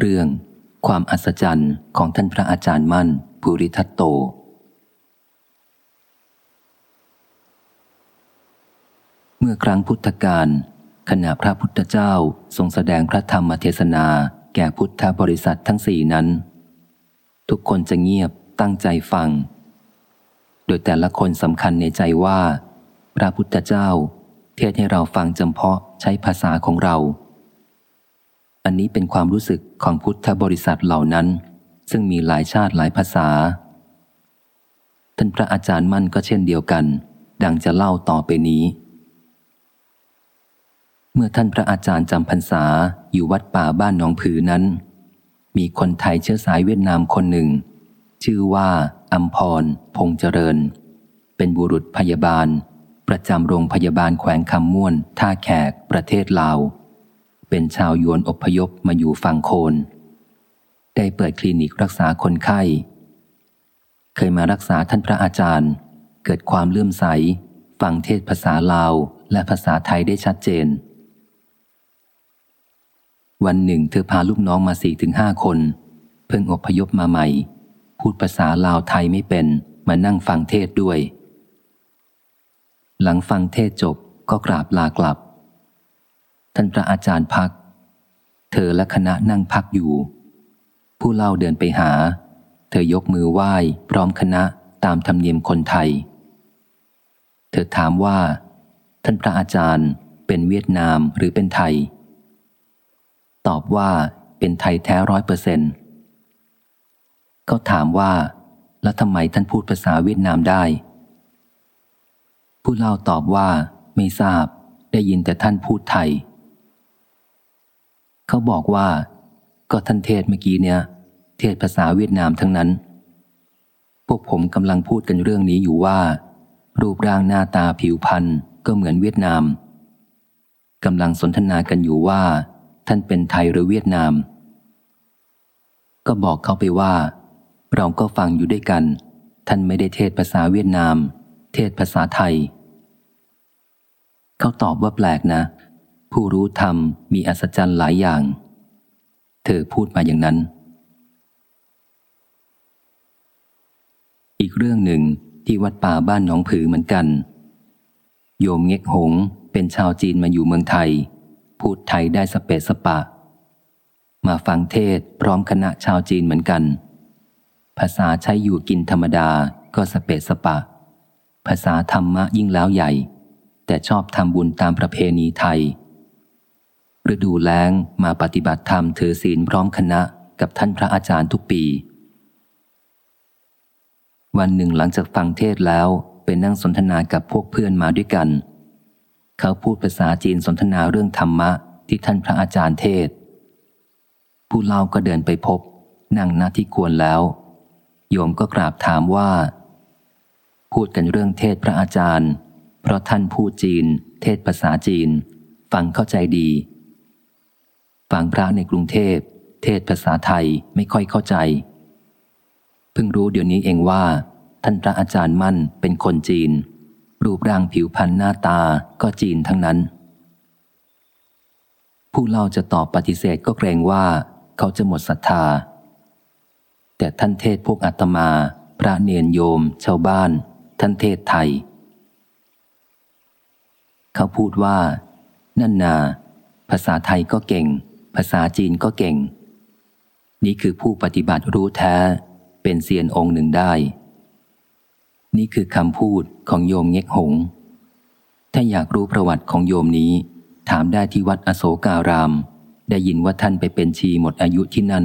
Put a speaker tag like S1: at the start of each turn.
S1: เรื่องความอัศจรรย์ของท่านพระอาจารย์มั่นภูริทัตโต เมื่อครั้งพุทธกาลขณะพระพุทธเจ้าทรงแสดงพระธรรมเทศนาแก่พุทธบริษัททั้งสี่นั้น ทุกคนจะเงียบตั้งใจฟัง โดยแต่ละคนสำคัญในใจว่า พระพุทธเจ้า เทศให้เราฟังจำเพาะใช้ภาษาของเรา อันนี้เป็นความรู้สึกของพุทธบริษัทเหล่านั้น ซึ่งมีหลายชาติหลายภาษา ท่านพระอาจารย์มั่นก็เช่นเดียวกัน ดังจะเล่าต่อไปนี้ เมื่อท่านพระอาจารย์จำพรรษาอยู่วัดป่าบ้านหนองผือนั้น มีคนไทยเชื้อสายเวียดนามคนหนึ่ง ชื่อว่าอัมพร พงเจริญ เป็นบุรุษพยาบาล ประจำโรงพยาบาลแขวงคำม่วน ท่าแขกประเทศลาว เป็นชาวยวนอพยพมาอยู่ฝั่งโคน ได้เปิดคลินิกรักษาคนไข้ เคยมารักษาท่านพระอาจารย์ เกิดความเลื่อมใส ฟังเทศภาษาลาวและภาษาไทยได้ชัดเจน วันหนึ่งเธอพาลูกน้องมาสี่ถึงห้าคน เพิ่งอพยพมาใหม่ พูดภาษาลาวไทยไม่เป็นมานั่งฟังเทศด้วย หลังฟังเทศจบก็กราบลากลับ ท่านพระอาจารย์พัก เธอและคณะนั่งพักอยู่ ผู้เล่าเดินไปหา เธอยกมือไหว้พร้อมคณะตามธรรมเนียมคนไทย เธอถามว่า ท่านพระอาจารย์เป็นเวียดนามหรือเป็นไทย ตอบว่าเป็นไทยแท้ร้อยเปอร์เซ็นต์เขาถามว่า แล้วทำไมท่านพูดภาษาเวียดนามได้ ผู้เล่าตอบว่าไม่ทราบได้ยินแต่ท่านพูดไทย เขาบอกว่า ก็ท่านเทศเมื่อกี้เนี่ย เทศภาษาเวียดนามทั้งนั้น พวกผมกำลังพูดกันเรื่องนี้อยู่ว่า รูปร่างหน้าตาผิวพรรณก็เหมือนเวียดนามกำลังสนทนากันอยู่ว่า ท่านเป็นไทยหรือเวียดนาม ก็บอกเขาไปว่า เราก็ฟังอยู่ด้วยกัน ท่านไม่ได้เทศภาษาเวียดนาม เทศภาษาไทย เขาตอบว่าแปลกนะ ผู้รู้ธรรมมีอัศจรรย์หลายอย่าง เธอพูดมาอย่างนั้น อีกเรื่องหนึ่งที่วัดป่าบ้านหนองผือเหมือนกัน โยมเง็กหงเป็นชาวจีนมาอยู่เมืองไทย พูดไทยได้สเปสปะ มาฟังเทศพร้อมคณะชาวจีนเหมือนกัน ภาษาใช้อยู่กินธรรมดาก็สเปสปะ ภาษาธรรมะยิ่งแล้วใหญ่ แต่ชอบทำบุญตามประเพณีไทย ฤดูแล้งมาปฏิบัติธรรมถือศีลพร้อมคณะกับท่านพระอาจารย์ทุกปี วันหนึ่งหลังจากฟังเทศแล้วเป็นนั่งสนทนากับพวกเพื่อนมาด้วยกัน เขาพูดภาษาจีนสนทนาเรื่องธรรมะที่ท่านพระอาจารย์เทศ ผู้เล่าก็เดินไปพบ นั่งหน้าที่ควรแล้ว โยมก็กราบถามว่า พูดกันเรื่องเทศพระอาจารย์ เพราะท่านพูดจีน เทศภาษาจีน ฟังเข้าใจดี ฟังพระในกรุงเทพ เทศภาษาไทยไม่ค่อยเข้าใจ เพิ่งรู้เดี๋ยวนี้เองว่า ท่านพระอาจารย์มั่นเป็นคนจีน รูปร่างผิวพรรณหน้าตาก็จีนทั้งนั้น ผู้เล่าจะตอบปฏิเสธก็เกรงว่า เขาจะหมดศรัทธา แต่ท่านเทศพวกอาตมา พระเนียนโยม ชาวบ้าน ท่านเทศไทย เขาพูดว่า นั่นนา ภาษาไทยก็เก่ง ภาษาจีนก็เก่ง นี่คือผู้ปฏิบัติรู้แท้ เป็นเซียนองค์หนึ่งได้ นี่คือคำพูดของโยมเง็กหง ถ้าอยากรู้ประวัติของโยมนี้ ถามได้ที่วัดอโศการาม ได้ยินว่าท่านไปเป็นชีหมดอายุที่นั่น